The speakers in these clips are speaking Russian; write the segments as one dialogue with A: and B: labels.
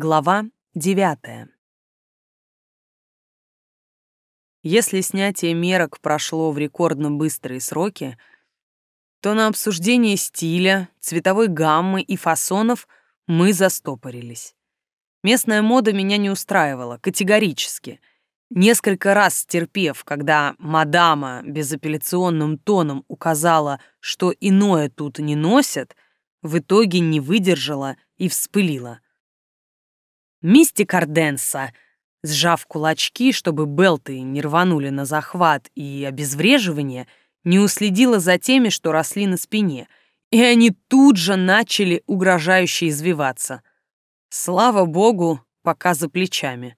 A: Глава девятая. Если снятие мерок прошло в рекордно быстрые сроки, то на обсуждение стиля, цветовой гаммы и фасонов мы застопорились. Местная мода меня не устраивала, категорически. Несколько раз стерпев, когда мадама безапелляционным тоном указала, что иное тут не носят, в итоге не выдержала и вспылила — Мисти Карденса, сжав кулачки, чтобы белты не рванули на захват и обезвреживание, не уследила за теми, что росли на спине, и они тут же начали угрожающе извиваться. Слава богу, пока за плечами.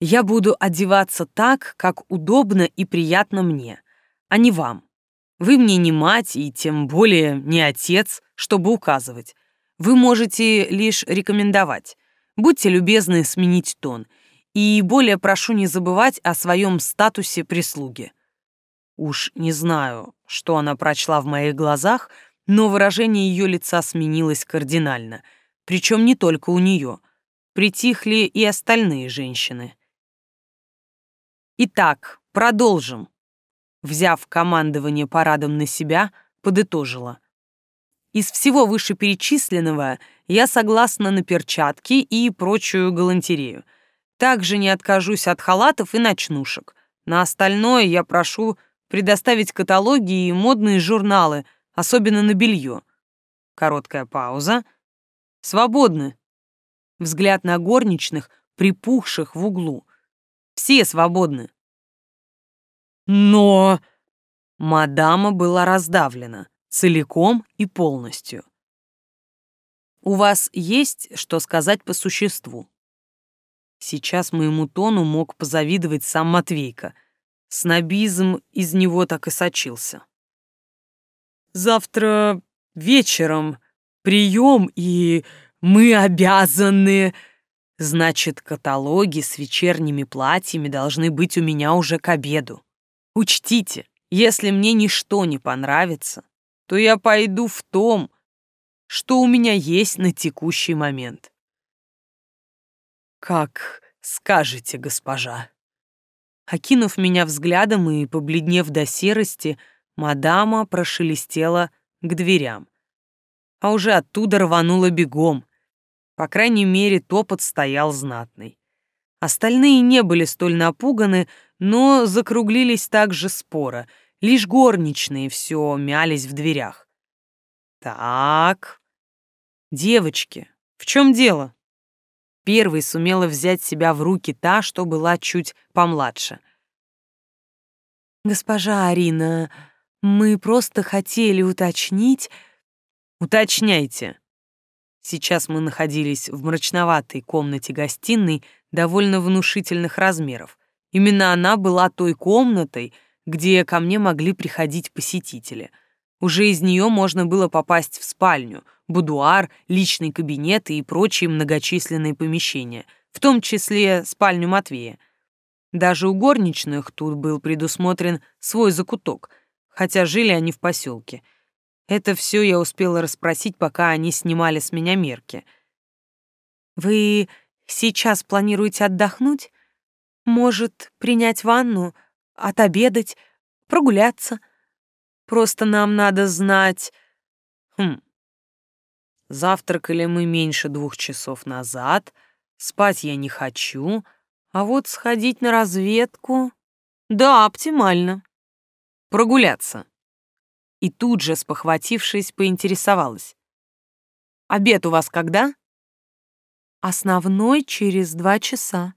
A: Я буду одеваться так, как удобно и приятно мне, а не вам. Вы мне не мать и тем более не отец, чтобы указывать. Вы можете лишь рекомендовать. Будьте любезны сменить тон. И более прошу не забывать о своем статусе прислуги. Уж не знаю, что она прочла в моих глазах, но выражение ее лица сменилось кардинально. Причем не только у нее. Притихли и остальные женщины. Итак, продолжим. Взяв командование парадом на себя, подытожила. Из всего вышеперечисленного я согласна на перчатки и прочую галантерею. Также не откажусь от халатов и ночнушек. На остальное я прошу предоставить каталоги и модные журналы, особенно на белье. Короткая пауза. Свободны. Взгляд на горничных, припухших в углу. Все свободны. Но... Мадама была раздавлена целиком и полностью. У вас есть что сказать по существу? Сейчас моему тону мог позавидовать сам Матвейка. Снобизм из него так и сочился. Завтра вечером прием, и мы обязаны... Значит, каталоги с вечерними платьями должны быть у меня уже к обеду. Учтите, если мне ничто не понравится, то я пойду в том, что у меня есть на текущий момент. Как скажете, госпожа. Окинув меня взглядом и побледнев до серости, мадама прошелестела к дверям. А уже оттуда рванула бегом. По крайней мере, топот стоял знатный. Остальные не были столь напуганы, но закруглились так же споро — Лишь горничные все мялись в дверях. Так, девочки, в чем дело? Первой сумела взять себя в руки та, что была чуть помладше. Госпожа Арина, мы просто хотели уточнить... Уточняйте. Сейчас мы находились в мрачноватой комнате-гостиной довольно внушительных размеров. Именно она была той комнатой, где ко мне могли приходить посетители. Уже из нее можно было попасть в спальню, будуар, личный кабинет и прочие многочисленные помещения, в том числе спальню Матвея. Даже у горничных тут был предусмотрен свой закуток, хотя жили они в поселке. Это все я успела расспросить, пока они снимали с меня мерки. «Вы сейчас планируете отдохнуть? Может, принять ванну?» Отобедать, прогуляться. Просто нам надо знать... Хм. Завтракали мы меньше двух часов назад, спать я не хочу, а вот сходить на разведку... Да, оптимально. Прогуляться. И тут же, спохватившись, поинтересовалась. «Обед у вас когда?» «Основной через два часа».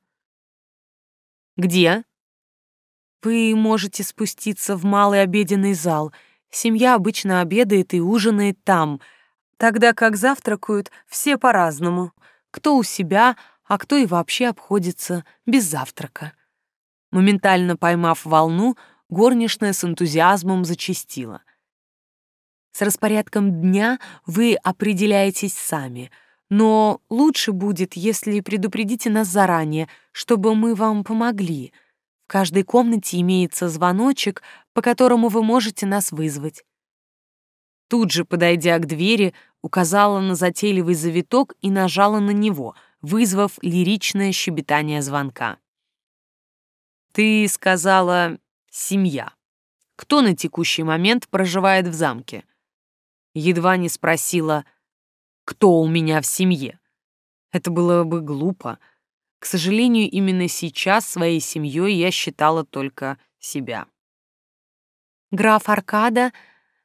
A: «Где?» Вы можете спуститься в малый обеденный зал. Семья обычно обедает и ужинает там, тогда как завтракают все по-разному. Кто у себя, а кто и вообще обходится без завтрака. Моментально поймав волну, горничная с энтузиазмом зачастила. С распорядком дня вы определяетесь сами, но лучше будет, если предупредите нас заранее, чтобы мы вам помогли — каждой комнате имеется звоночек, по которому вы можете нас вызвать. Тут же, подойдя к двери, указала на затейливый завиток и нажала на него, вызвав лиричное щебетание звонка. «Ты сказала «семья». Кто на текущий момент проживает в замке?» Едва не спросила «Кто у меня в семье?» Это было бы глупо. К сожалению, именно сейчас своей семьей я считала только себя. Граф Аркада,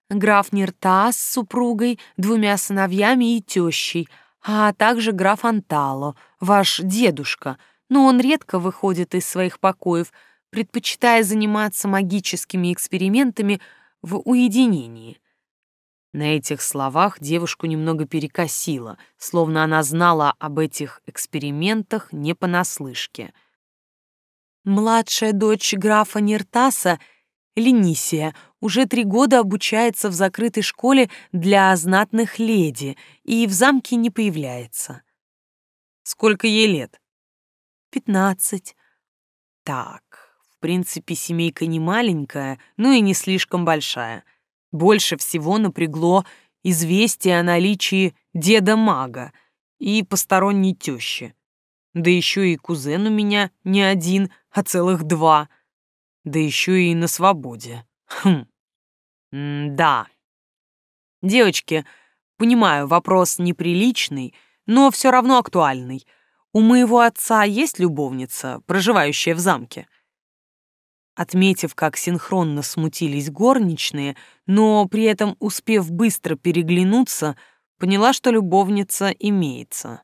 A: граф Нирта с супругой, двумя сыновьями и тещей, а также граф Антало, ваш дедушка, но он редко выходит из своих покоев, предпочитая заниматься магическими экспериментами в уединении. На этих словах девушку немного перекосило, словно она знала об этих экспериментах не понаслышке. Младшая дочь графа Нертаса, Ленисия, уже три года обучается в закрытой школе для знатных леди и в замке не появляется. Сколько ей лет? Пятнадцать. Так, в принципе, семейка не маленькая, но и не слишком большая — больше всего напрягло известие о наличии деда-мага и посторонней тещи. Да еще и кузен у меня не один, а целых два. Да еще и на свободе. Хм. М да. Девочки, понимаю, вопрос неприличный, но все равно актуальный. У моего отца есть любовница, проживающая в замке? Отметив, как синхронно смутились горничные, но при этом успев быстро переглянуться, поняла, что любовница имеется.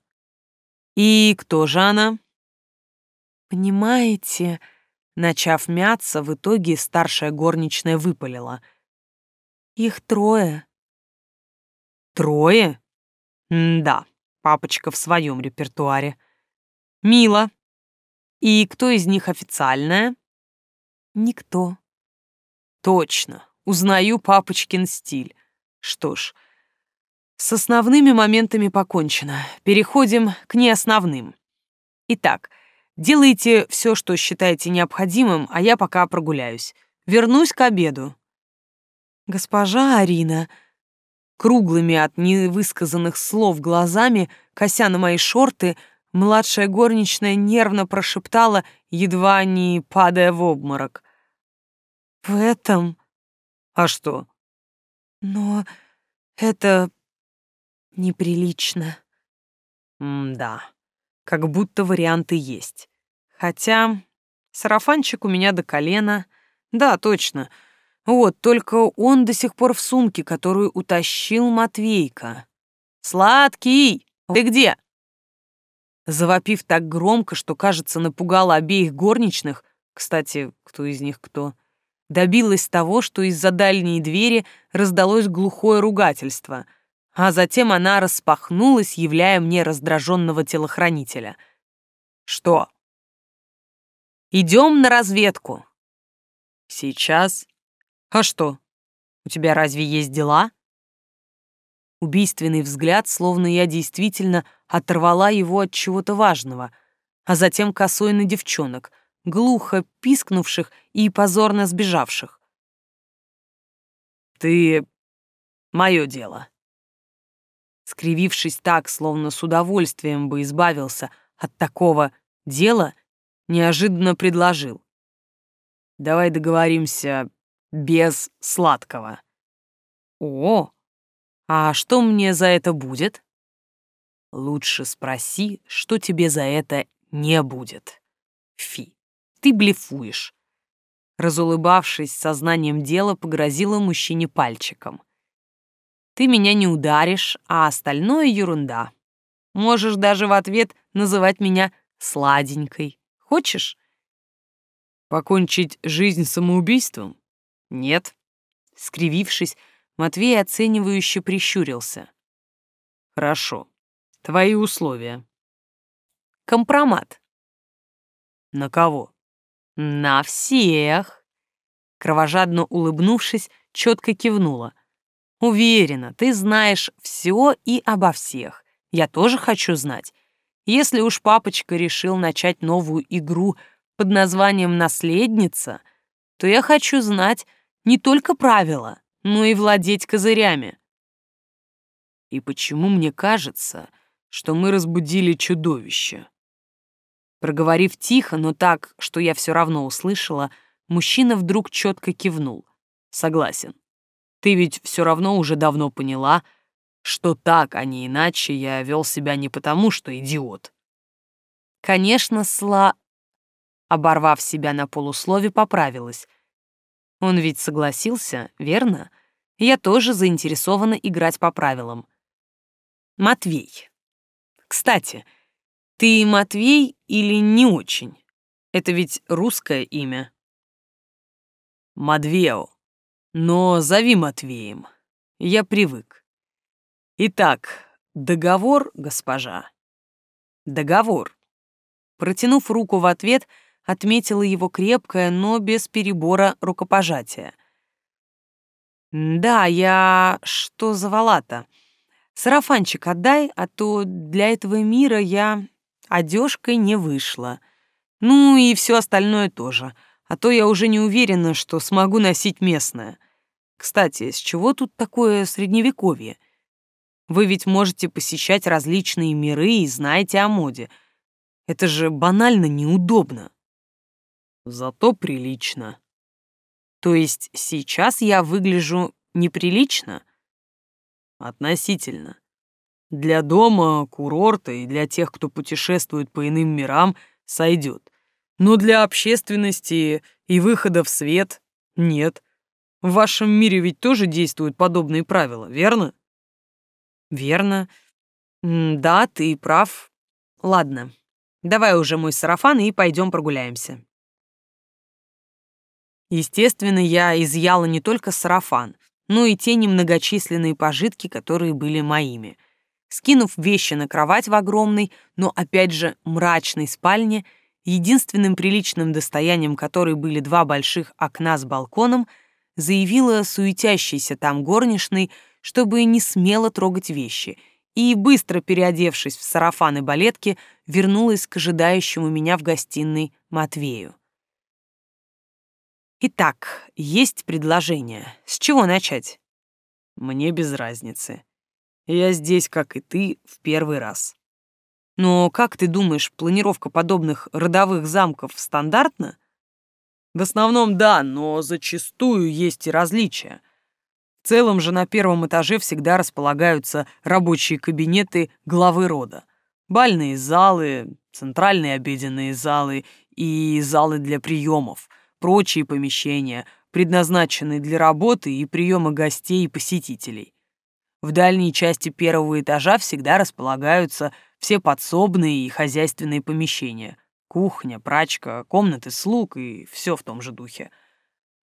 A: «И кто же она?» «Понимаете...» Начав мяться, в итоге старшая горничная выпалила. «Их трое». «Трое? М да, папочка в своем репертуаре. Мило. И кто из них официальная?» Никто. Точно. Узнаю папочкин стиль. Что ж, с основными моментами покончено. Переходим к неосновным. Итак, делайте все, что считаете необходимым, а я пока прогуляюсь. Вернусь к обеду. Госпожа Арина, круглыми от невысказанных слов глазами, кося на мои шорты, младшая горничная нервно прошептала, едва не падая в обморок. «В этом...» «А что?» «Но это неприлично». «М-да, как будто варианты есть. Хотя сарафанчик у меня до колена. Да, точно. Вот, только он до сих пор в сумке, которую утащил Матвейка. «Сладкий, ты где?» Завопив так громко, что, кажется, напугала обеих горничных, кстати, кто из них кто, добилась того, что из-за дальней двери раздалось глухое ругательство, а затем она распахнулась, являя мне раздраженного телохранителя. «Что?» «Идем на разведку». «Сейчас?» «А что? У тебя разве есть дела?» Убийственный взгляд, словно я действительно оторвала его от чего-то важного, а затем косой на девчонок, глухо пискнувших и позорно сбежавших. «Ты... мое дело». Скривившись так, словно с удовольствием бы избавился от такого дела, неожиданно предложил. «Давай договоримся без сладкого». «О, а что мне за это будет? Лучше спроси, что тебе за это не будет. Фи, ты блефуешь. Разулыбавшись сознанием дела, погрозила мужчине пальчиком. Ты меня не ударишь, а остальное ерунда. Можешь даже в ответ называть меня сладенькой. Хочешь? Покончить жизнь самоубийством? Нет. Скривившись, Матвей оценивающе прищурился. «Хорошо. Твои условия». «Компромат». «На кого?» «На всех». Кровожадно улыбнувшись, четко кивнула. «Уверена, ты знаешь все и обо всех. Я тоже хочу знать. Если уж папочка решил начать новую игру под названием «Наследница», то я хочу знать не только правила, но и владеть козырями. И почему мне кажется, что мы разбудили чудовище. Проговорив тихо, но так, что я все равно услышала, мужчина вдруг четко кивнул. Согласен. Ты ведь все равно уже давно поняла, что так, а не иначе я вел себя не потому, что идиот. Конечно, Сла... Оборвав себя на полуслове, поправилась. Он ведь согласился, верно? Я тоже заинтересована играть по правилам. Матвей. Кстати, ты Матвей или не очень? Это ведь русское имя. Мадвео. Но зови Матвеем. Я привык. Итак, договор, госпожа. Договор. Протянув руку в ответ, отметила его крепкое, но без перебора рукопожатие. «Да, я... что за вала-то? Сарафанчик отдай, а то для этого мира я одежкой не вышла. Ну и все остальное тоже, а то я уже не уверена, что смогу носить местное. Кстати, с чего тут такое средневековье? Вы ведь можете посещать различные миры и знаете о моде. Это же банально неудобно. Зато прилично. То есть сейчас я выгляжу неприлично? Относительно. Для дома, курорта и для тех, кто путешествует по иным мирам, сойдет. Но для общественности и выхода в свет — нет. В вашем мире ведь тоже действуют подобные правила, верно? Верно. Да, ты прав. Ладно, давай уже мой сарафан и пойдем прогуляемся. Естественно, я изъяла не только сарафан, но и те немногочисленные пожитки, которые были моими. Скинув вещи на кровать в огромной, но опять же мрачной спальне, единственным приличным достоянием которой были два больших окна с балконом, заявила суетящейся там горничной, чтобы не смело трогать вещи, и, быстро переодевшись в сарафан и балетки, вернулась к ожидающему меня в гостиной Матвею. Итак, есть предложение. С чего начать? Мне без разницы. Я здесь, как и ты, в первый раз. Но как ты думаешь, планировка подобных родовых замков стандартна? В основном да, но зачастую есть и различия. В целом же на первом этаже всегда располагаются рабочие кабинеты главы рода. Бальные залы, центральные обеденные залы и залы для приемов — прочие помещения, предназначенные для работы и приема гостей и посетителей. В дальней части первого этажа всегда располагаются все подсобные и хозяйственные помещения. Кухня, прачка, комнаты слуг и все в том же духе.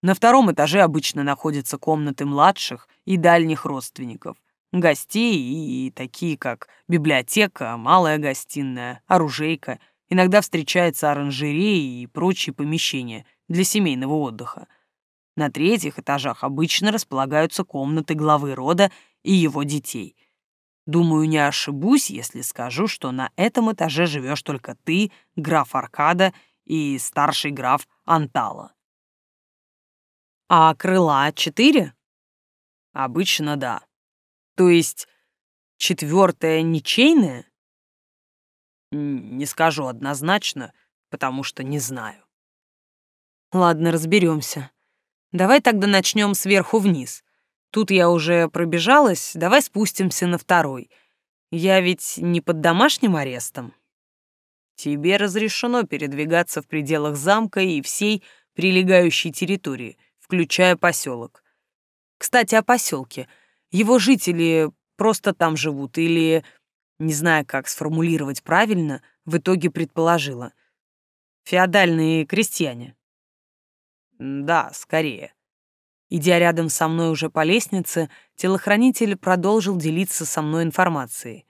A: На втором этаже обычно находятся комнаты младших и дальних родственников, гостей и такие, как библиотека, малая гостиная, оружейка, иногда встречается оранжереи и прочие помещения – для семейного отдыха. На третьих этажах обычно располагаются комнаты главы рода и его детей. Думаю, не ошибусь, если скажу, что на этом этаже живешь только ты, граф Аркада и старший граф Антала. А крыла четыре? Обычно да. То есть четвертое ничейное? Не скажу однозначно, потому что не знаю. Ладно, разберемся. Давай тогда начнем сверху вниз. Тут я уже пробежалась, давай спустимся на второй. Я ведь не под домашним арестом. Тебе разрешено передвигаться в пределах замка и всей прилегающей территории, включая поселок. Кстати, о поселке. Его жители просто там живут или, не знаю, как сформулировать правильно, в итоге предположила. Феодальные крестьяне. Да, скорее. Идя рядом со мной уже по лестнице, телохранитель продолжил делиться со мной информацией.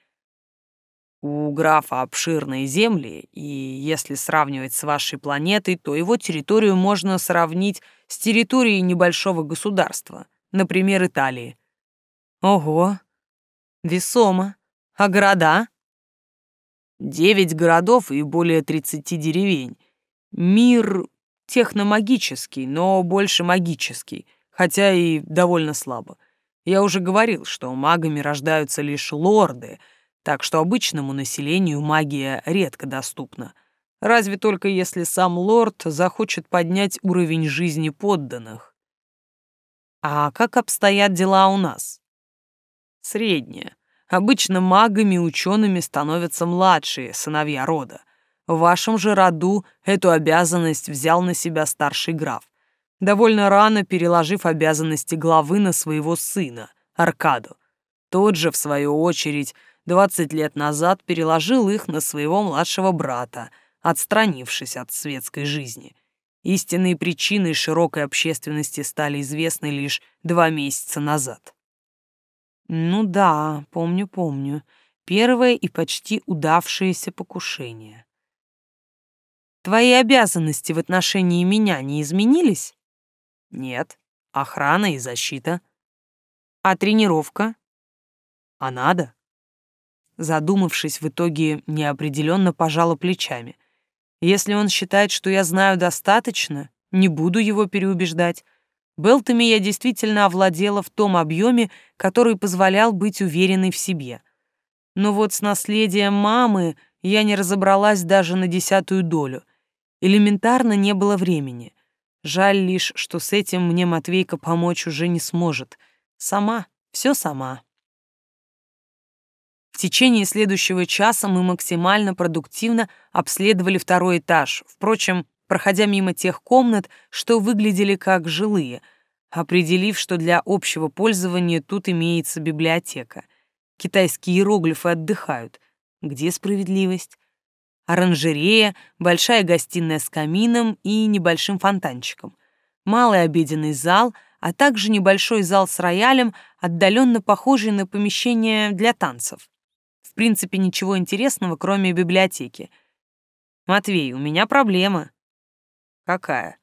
A: У графа обширные земли, и если сравнивать с вашей планетой, то его территорию можно сравнить с территорией небольшого государства, например, Италии. Ого, весомо. А города? Девять городов и более тридцати деревень. Мир техномагический, но больше магический, хотя и довольно слабо. Я уже говорил, что магами рождаются лишь лорды, так что обычному населению магия редко доступна. Разве только если сам лорд захочет поднять уровень жизни подданных. А как обстоят дела у нас? Среднее. Обычно магами и учеными становятся младшие, сыновья рода. В вашем же роду эту обязанность взял на себя старший граф, довольно рано переложив обязанности главы на своего сына, Аркаду. Тот же, в свою очередь, 20 лет назад переложил их на своего младшего брата, отстранившись от светской жизни. Истинные причины широкой общественности стали известны лишь два месяца назад. Ну да, помню, помню. Первое и почти удавшееся покушение. Твои обязанности в отношении меня не изменились? Нет. Охрана и защита. А тренировка? А надо? Задумавшись, в итоге неопределенно пожала плечами. Если он считает, что я знаю достаточно, не буду его переубеждать. Белтами я действительно овладела в том объеме, который позволял быть уверенной в себе. Но вот с наследием мамы я не разобралась даже на десятую долю. Элементарно не было времени. Жаль лишь, что с этим мне Матвейка помочь уже не сможет. Сама, все сама. В течение следующего часа мы максимально продуктивно обследовали второй этаж, впрочем, проходя мимо тех комнат, что выглядели как жилые, определив, что для общего пользования тут имеется библиотека. Китайские иероглифы отдыхают. Где справедливость? Оранжерея, большая гостиная с камином и небольшим фонтанчиком, малый обеденный зал, а также небольшой зал с роялем, отдаленно похожий на помещение для танцев. В принципе, ничего интересного, кроме библиотеки. «Матвей, у меня проблема». «Какая?»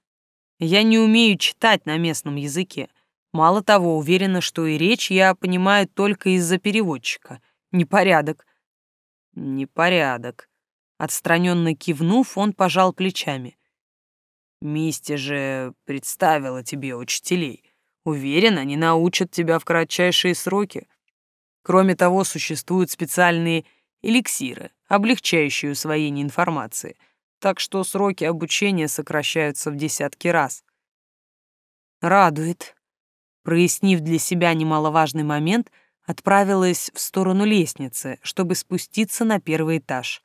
A: «Я не умею читать на местном языке. Мало того, уверена, что и речь я понимаю только из-за переводчика. Непорядок». «Непорядок», Отстраненно кивнув, он пожал плечами. «Мисти же представила тебе учителей. Уверен, они научат тебя в кратчайшие сроки. Кроме того, существуют специальные эликсиры, облегчающие усвоение информации, так что сроки обучения сокращаются в десятки раз. Радует. Прояснив для себя немаловажный момент, отправилась в сторону лестницы, чтобы спуститься на первый этаж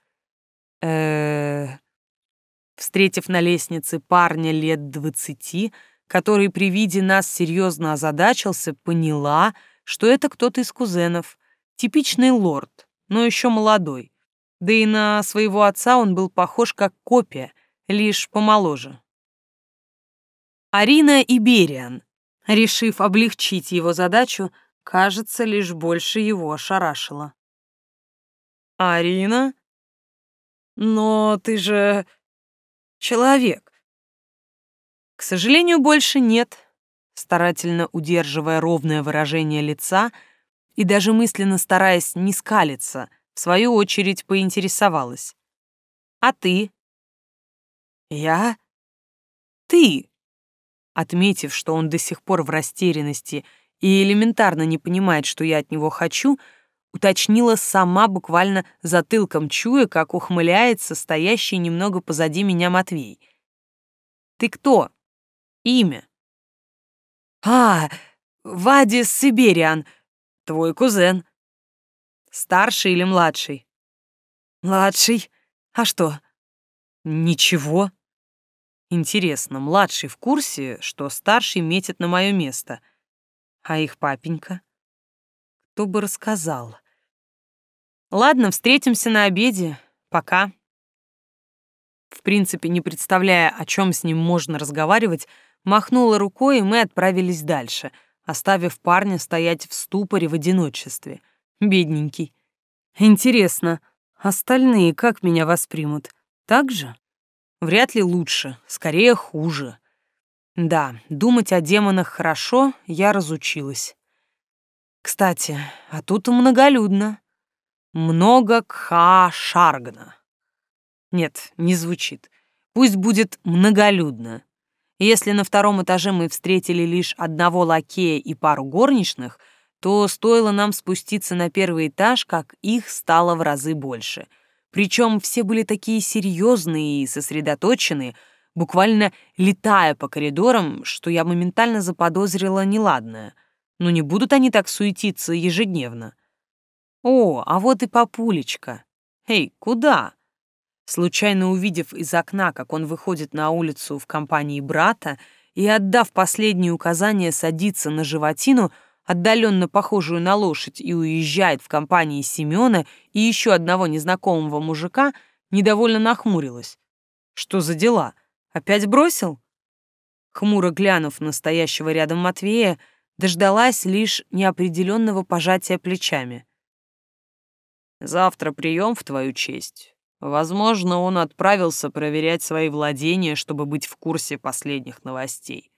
A: э Встретив на лестнице парня лет двадцати, который при виде нас серьезно озадачился, поняла, что это кто-то из кузенов, типичный лорд, но еще молодой. Да и на своего отца он был похож как копия, лишь помоложе. Арина Ибериан, решив облегчить его задачу, кажется, лишь больше его ошарашила. «Арина?» Но ты же человек. К сожалению, больше нет. Старательно удерживая ровное выражение лица и даже мысленно стараясь не скалиться, в свою очередь поинтересовалась. А ты? Я? Ты? Отметив, что он до сих пор в растерянности и элементарно не понимает, что я от него хочу, уточнила сама, буквально затылком чуя, как ухмыляется стоящий немного позади меня Матвей. «Ты кто? Имя?» «А, Вадис Сибириан, твой кузен. Старший или младший?» «Младший. А что?» «Ничего». Интересно, младший в курсе, что старший метит на мое место, а их папенька? Кто бы рассказал? Ладно, встретимся на обеде. Пока. В принципе, не представляя, о чем с ним можно разговаривать, махнула рукой, и мы отправились дальше, оставив парня стоять в ступоре в одиночестве. Бедненький. Интересно, остальные как меня воспримут? Так же? Вряд ли лучше, скорее хуже. Да, думать о демонах хорошо, я разучилась. Кстати, а тут многолюдно. Много кха-шаргна. Нет, не звучит. Пусть будет многолюдно. Если на втором этаже мы встретили лишь одного лакея и пару горничных, то стоило нам спуститься на первый этаж, как их стало в разы больше. Причем все были такие серьезные и сосредоточенные, буквально летая по коридорам, что я моментально заподозрила неладное. Но не будут они так суетиться ежедневно. О, а вот и папулечка. Эй, куда? Случайно увидев из окна, как он выходит на улицу в компании брата, и отдав последние указания садиться на животину, отдаленно похожую на лошадь, и уезжает в компании Семена и еще одного незнакомого мужика, недовольно нахмурилась. Что за дела? Опять бросил? Хмуро глянув на стоящего рядом Матвея, дождалась лишь неопределенного пожатия плечами. «Завтра прием в твою честь. Возможно, он отправился проверять свои владения, чтобы быть в курсе последних новостей.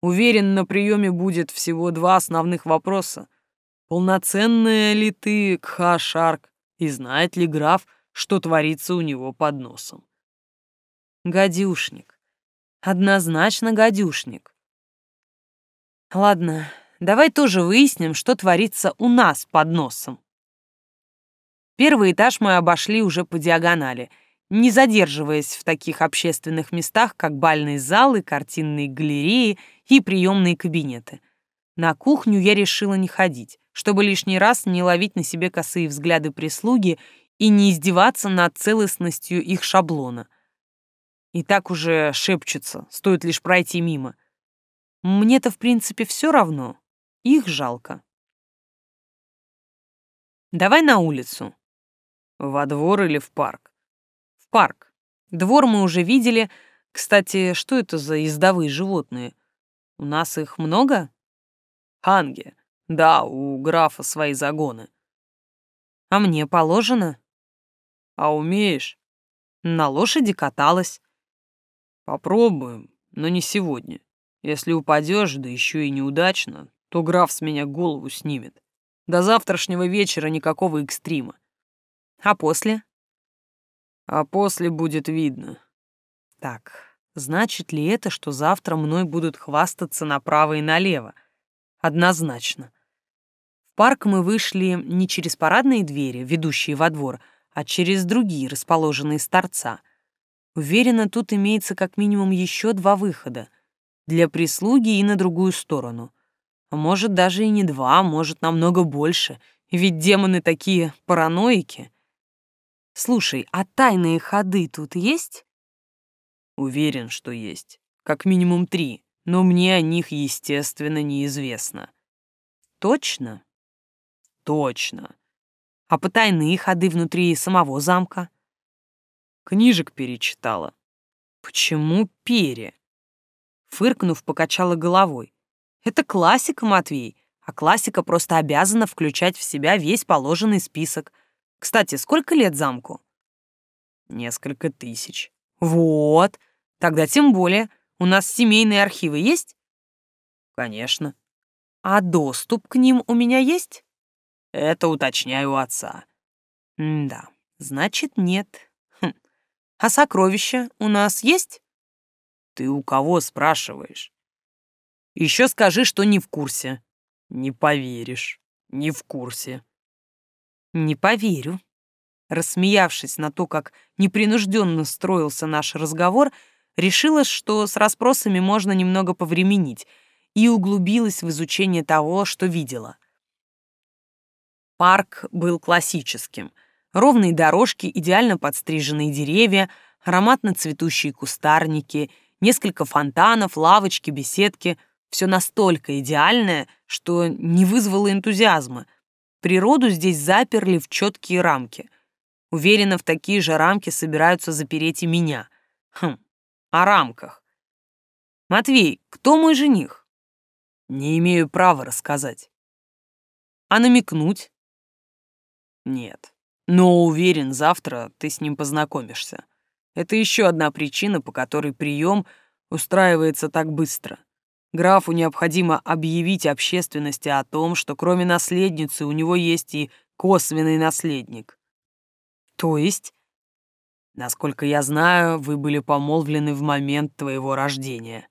A: Уверен, на приеме будет всего два основных вопроса. Полноценная ли ты Кха-Шарк и знает ли граф, что творится у него под носом? Гадюшник. Однозначно гадюшник. Ладно, давай тоже выясним, что творится у нас под носом. Первый этаж мы обошли уже по диагонали, не задерживаясь в таких общественных местах, как бальные залы, картинные галереи и приемные кабинеты. На кухню я решила не ходить, чтобы лишний раз не ловить на себе косые взгляды прислуги и не издеваться над целостностью их шаблона. И так уже шепчутся, стоит лишь пройти мимо. Мне-то, в принципе, все равно. Их жалко. Давай на улицу.
B: Во двор или в парк?
A: В парк. Двор мы уже видели. Кстати, что это за ездовые животные? У нас их много?
B: Ханги. Да, у графа свои загоны.
A: А мне положено?
B: А умеешь?
A: На лошади каталась.
B: Попробуем, но не сегодня. Если упадешь, да еще и неудачно, то граф с меня голову снимет. До завтрашнего вечера никакого экстрима.
A: А после?
B: А после будет видно.
A: Так, значит ли это, что завтра мной будут хвастаться направо и налево? Однозначно. В парк мы вышли не через парадные двери, ведущие во двор, а через другие, расположенные с торца. Уверена, тут имеется как минимум еще два выхода. Для прислуги и на другую сторону. А может, даже и не два, а может, намного больше. Ведь демоны такие параноики. Слушай, а тайные ходы тут есть?
B: Уверен, что есть. Как минимум три, но мне о них, естественно, неизвестно.
A: Точно?
B: Точно.
A: А потайные ходы внутри самого замка?
B: Книжек перечитала.
A: Почему пере? Фыркнув, покачала головой. Это классика, Матвей, а классика просто обязана включать в себя весь положенный список — кстати, сколько лет замку?
B: Несколько тысяч.
A: Вот. Тогда тем более. У нас семейные архивы есть?
B: Конечно.
A: А доступ к ним у меня есть?
B: Это уточняю у отца.
A: М да, значит, нет. Хм. А сокровища у нас есть?
B: Ты у кого спрашиваешь?
A: Еще скажи, что не в курсе.
B: Не поверишь. Не в курсе.
A: Не поверю. Рассмеявшись на то, как непринужденно строился наш разговор, решила, что с расспросами можно немного повременить, и углубилась в изучение того, что видела. Парк был классическим. Ровные дорожки, идеально подстриженные деревья, ароматно цветущие кустарники, несколько фонтанов, лавочки, беседки — все настолько идеальное, что не вызвало энтузиазма — Природу здесь заперли в четкие рамки. Уверена, в такие же рамки собираются запереть и меня. Хм, о рамках. Матвей, кто мой жених?
B: Не имею права рассказать.
A: А намекнуть?
B: Нет. Но уверен, завтра ты с ним познакомишься. Это еще одна причина, по которой прием устраивается так быстро. Графу необходимо объявить общественности о том, что кроме наследницы у него есть и косвенный наследник.
A: То есть?
B: Насколько я знаю, вы были помолвлены в момент твоего рождения.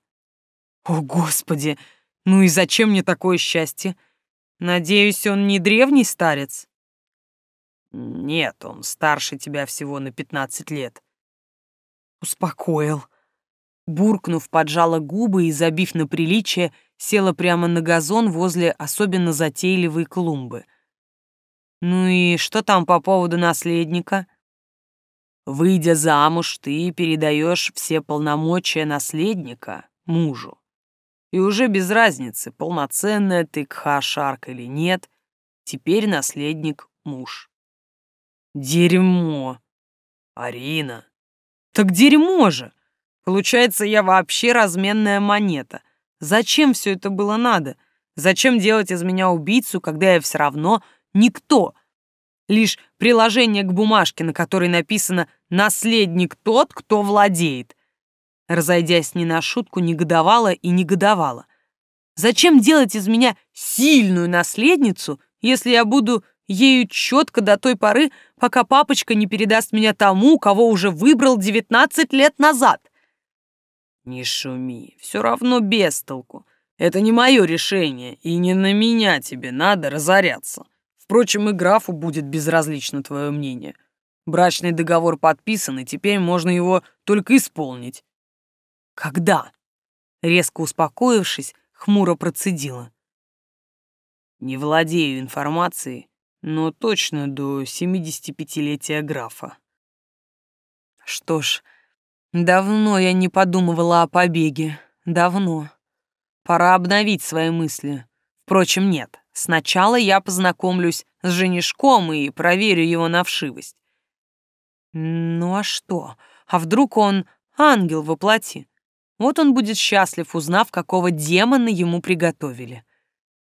A: О, Господи! Ну и зачем мне такое счастье? Надеюсь, он не древний старец?
B: Нет, он старше тебя всего на пятнадцать лет.
A: Успокоил. Буркнув, поджала губы и, забив на приличие, села прямо на газон возле особенно затейливой клумбы. «Ну и что там по поводу наследника?» «Выйдя замуж, ты передаешь все полномочия наследника мужу. И уже без разницы, полноценная ты кха-шарк или нет, теперь наследник муж». «Дерьмо!» «Арина!» «Так дерьмо же!» Получается, я вообще разменная монета. Зачем все это было надо? Зачем делать из меня убийцу, когда я все равно никто? Лишь приложение к бумажке, на которой написано «наследник тот, кто владеет». Разойдясь не на шутку, негодовала и негодовала. Зачем делать из меня сильную наследницу, если я буду ею четко до той поры, пока папочка не передаст меня тому, кого уже выбрал 19 лет назад? «Не шуми, все равно без толку. Это не мое решение, и не на меня тебе надо разоряться. Впрочем, и графу будет безразлично твое мнение. Брачный договор подписан, и теперь можно его только исполнить». «Когда?» Резко успокоившись, хмуро процедила. «Не владею информацией, но точно до 75-летия графа». «Что ж, Давно я не подумывала о побеге. Давно. Пора обновить свои мысли. Впрочем, нет. Сначала я познакомлюсь с женишком и проверю его на вшивость. Ну а что? А вдруг он ангел воплоти? Вот он будет счастлив, узнав, какого демона ему приготовили.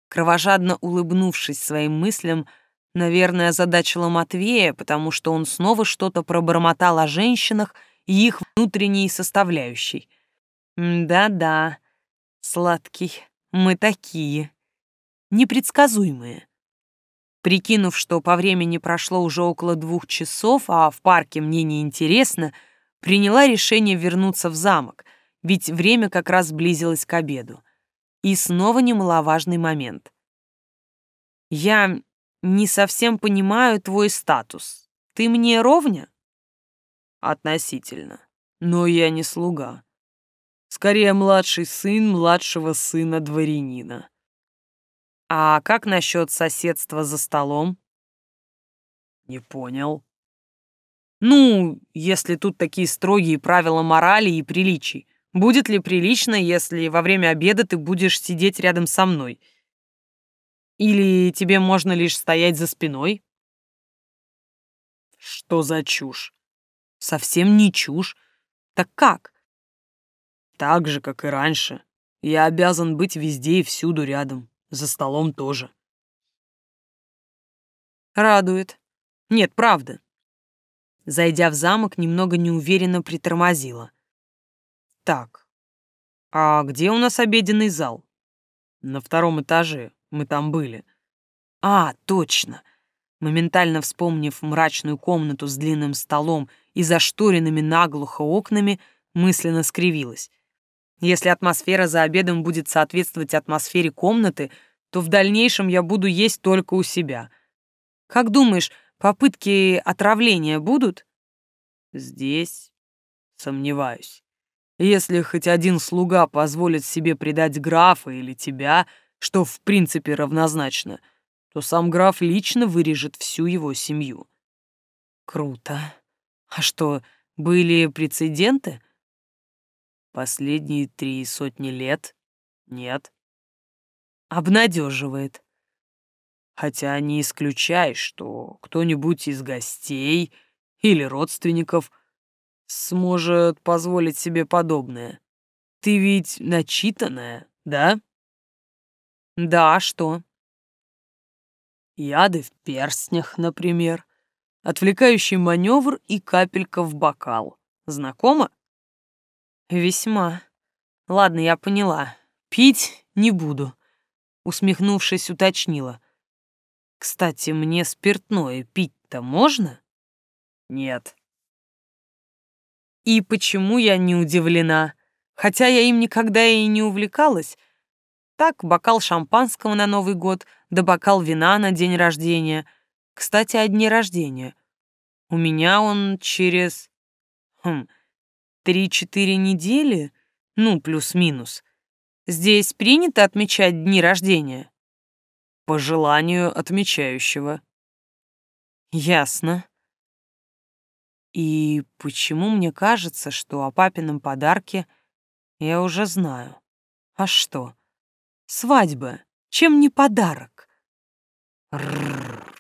A: Кровожадно улыбнувшись своим мыслям, наверное, озадачила Матвея, потому что он снова что-то пробормотал о женщинах — их внутренней составляющей. Да-да, сладкий, мы такие. Непредсказуемые. Прикинув, что по времени прошло уже около двух часов, а в парке мне не интересно, приняла решение вернуться в замок, ведь время как раз близилось к обеду. И снова немаловажный момент. Я не совсем понимаю твой статус. Ты мне ровня? Относительно. Но я не слуга. Скорее, младший сын младшего сына дворянина. А как насчет соседства за столом? Не понял. Ну, если тут такие строгие правила морали и приличий, будет ли прилично, если во время обеда ты будешь сидеть рядом со мной? Или тебе можно лишь стоять за спиной? Что за чушь? Совсем не чушь. Так как? Так же, как и раньше. Я обязан быть везде и всюду рядом. За столом тоже. Радует. Нет, правда. Зайдя в замок, немного неуверенно притормозила. Так, а где у нас обеденный зал? На втором этаже. Мы там были. А, точно. Моментально вспомнив мрачную комнату с длинным столом и зашторенными наглухо окнами, мысленно скривилась. Если атмосфера за обедом будет соответствовать атмосфере комнаты, то в дальнейшем я буду есть только у себя. Как думаешь, попытки отравления будут? Здесь сомневаюсь. Если хоть один слуга позволит себе предать графа или тебя, что в принципе равнозначно, то сам граф лично вырежет всю его семью. Круто. А что, были прецеденты? Последние три сотни лет? Нет. Обнадеживает. Хотя не исключай, что кто-нибудь из гостей или родственников сможет позволить себе подобное. Ты ведь начитанная, да? Да, а что? Яды в перстнях, например. Отвлекающий маневр и капелька в бокал. Знакомо? Весьма. Ладно, я поняла. Пить не буду. Усмехнувшись, уточнила. Кстати, мне спиртное пить-то можно? Нет. И почему я не удивлена? Хотя я им никогда и не увлекалась. так, бокал шампанского на Новый год, да бокал вина на день рождения. Кстати, о дне рождения. У меня он через... Хм, три-четыре недели? Ну, плюс-минус. Здесь принято отмечать дни рождения?
B: По желанию отмечающего.
A: Ясно. И почему мне кажется, что о папином подарке я уже знаю? А что? Свадьба. Чем не подарок? Рррр.